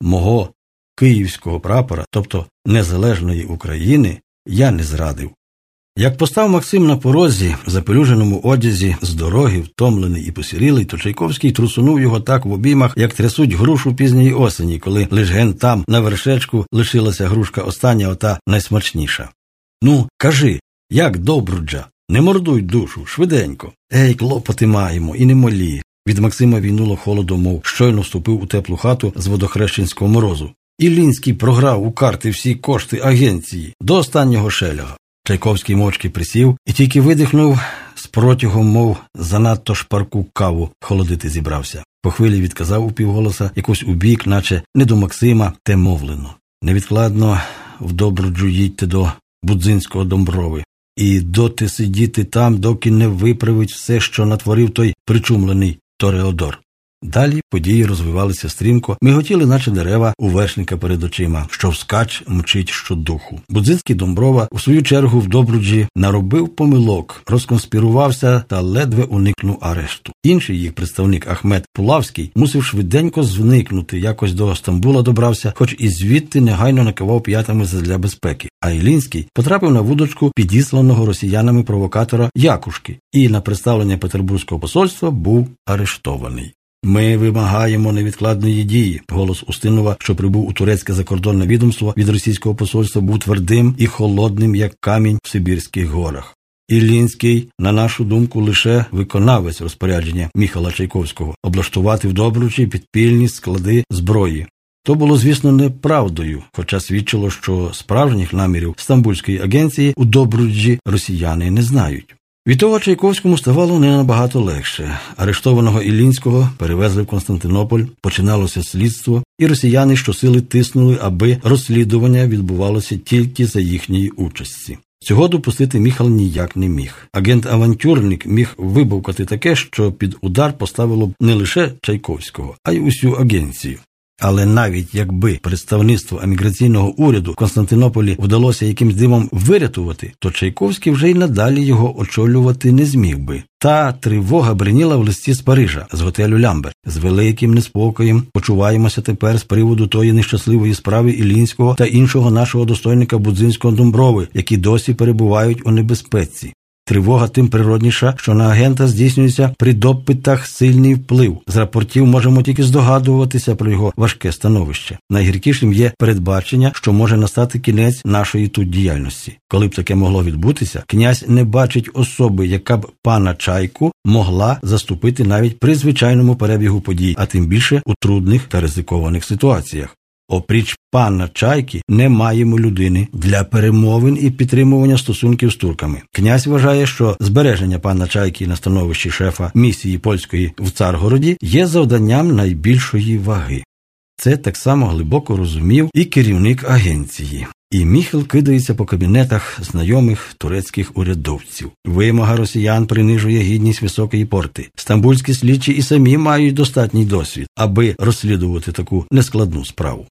мого київського прапора, тобто незалежної України, я не зрадив. Як постав Максим на порозі, в запелюженому одязі, з дороги, втомлений і посірілий, то Чайковський трусунув його так в обіймах, як трясуть грушу пізньої осені, коли лиш ген там, на вершечку, лишилася грушка остання, ота найсмачніша. Ну, кажи, як добруджа, не мордуй душу, швиденько. Ей, клопоти маємо, і не молі. Від Максима війнуло холодом, мов щойно вступив у теплу хату з водохрещенського морозу. Ілінський програв у карти всі кошти агенції до останнього шеляга. Чайковський мовчки присів і тільки видихнув з протягом, мов занадто шпарку каву холодити зібрався. По хвилі відказав упівголоса якось у наче не до Максима, те мовлено. Невідкладно в Добруджу їдьте до Будзинського домброви. І доти сидіти там, доки не виправить все, що натворив той причумлений Тореодор. Далі події розвивалися стрімко, миготіли, наче дерева у вершника перед очима, що вскач мчить щодуху. Будзинський Домброва, у свою чергу, в Добруджі наробив помилок, розконспірувався та ледве уникнув арешту. Інший їх представник Ахмед Пулавський мусив швиденько зникнути, якось до Стамбула добрався, хоч і звідти негайно накивав п'ятами для безпеки. А Ілінський потрапив на вудочку підісланого росіянами провокатора Якушки і на представлення Петербурзького посольства був арештований. Ми вимагаємо невідкладної дії. Голос Устинова, що прибув у турецьке закордонне відомство від російського посольства, був твердим і холодним, як камінь в Сибірських горах. Іллінський, на нашу думку, лише виконавець розпорядження Міхала Чайковського облаштувати в Добручі підпільні склади зброї. То було, звісно, неправдою, хоча свідчило, що справжніх намірів Стамбульської агенції у Добруджі росіяни не знають. Від того Чайковському ставало не набагато легше. Арештованого Іллінського перевезли в Константинополь, починалося слідство, і росіяни щосили тиснули, аби розслідування відбувалося тільки за їхньої участі. Цього допустити Міхал ніяк не міг. Агент-авантюрник міг вибавкати таке, що під удар поставило б не лише Чайковського, а й усю агенцію. Але навіть якби представництво еміграційного уряду в Константинополі вдалося якимсь дивом вирятувати, то Чайковський вже й надалі його очолювати не зміг би. Та тривога бриніла в листі з Парижа з готелю Лямбер. З великим неспокоєм почуваємося тепер з приводу тої нещасливої справи Ілінського та іншого нашого достойника Будзинського Домброви, які досі перебувають у небезпеці. Тривога тим природніша, що на агента здійснюється при допитах сильний вплив. З рапортів можемо тільки здогадуватися про його важке становище. Найгіркішим є передбачення, що може настати кінець нашої тут діяльності. Коли б таке могло відбутися, князь не бачить особи, яка б пана чайку могла заступити навіть при звичайному перебігу подій, а тим більше у трудних та ризикованих ситуаціях. Опріч пана чайки не маємо людини для перемовин і підтримування стосунків з турками. Князь вважає, що збереження пана чайки на становищі шефа місії польської в Царгороді є завданням найбільшої ваги. Це так само глибоко розумів і керівник агенції. І Міхел кидається по кабінетах знайомих турецьких урядовців. Вимога росіян принижує гідність високої порти. Стамбульські слідчі і самі мають достатній досвід, аби розслідувати таку нескладну справу.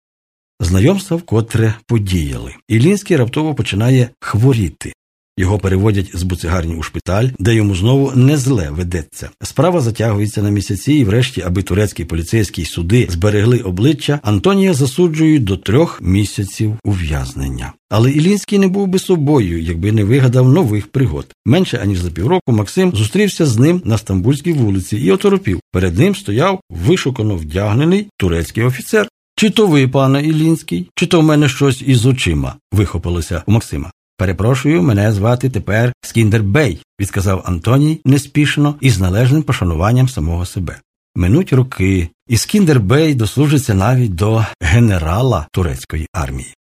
Знайомства вкотре подіяли. Ілінський раптово починає хворіти. Його переводять з буцигарні у шпиталь, де йому знову не зле ведеться. Справа затягується на місяці, і, врешті, аби турецькі поліцейські суди зберегли обличчя, Антонія засуджують до трьох місяців ув'язнення. Але Ілінський не був би собою, якби не вигадав нових пригод. Менше аніж за півроку Максим зустрівся з ним на Стамбульській вулиці і оторопів. Перед ним стояв вишукано вдягнений турецький офіцер. Чи то ви, пане Ілінський, чи то в мене щось із очима, вихопилося у Максима. Перепрошую, мене звати тепер Скіндер Бей, відказав Антоній неспішно і з належним пошануванням самого себе. Минуть роки, і Скіндер Бей дослужиться навіть до генерала турецької армії.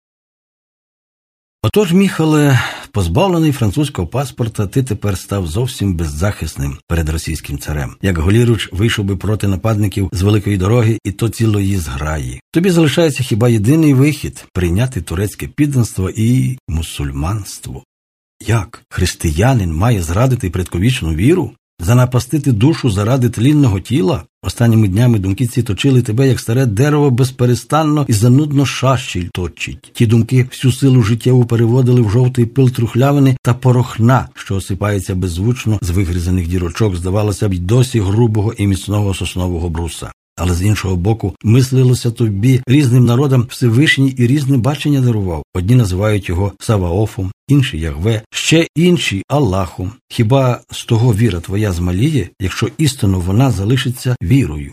Отож, Міхале, позбавлений французького паспорта, ти тепер став зовсім беззахисним перед російським царем. Як голіруч вийшов би проти нападників з великої дороги, і то цілої зграї. Тобі залишається хіба єдиний вихід прийняти турецьке підданство і мусульманство. Як християнин має зрадити предковічну віру? Занапастити душу заради тлінного тіла? Останніми днями думки ці точили тебе, як старе дерево, безперестанно і занудно шащіль точить. Ті думки всю силу життєву переводили в жовтий пил трухлявини та порохна, що осипається беззвучно з вигрізаних дірочок, здавалося б, й досі грубого і міцного соснового бруса. Але з іншого боку, мислилося тобі різним народам Всевишній і різне бачення дарував. Одні називають його Саваофом, інші Ягве, ще інші Аллахом. Хіба з того віра твоя змаліє, якщо істину вона залишиться вірою?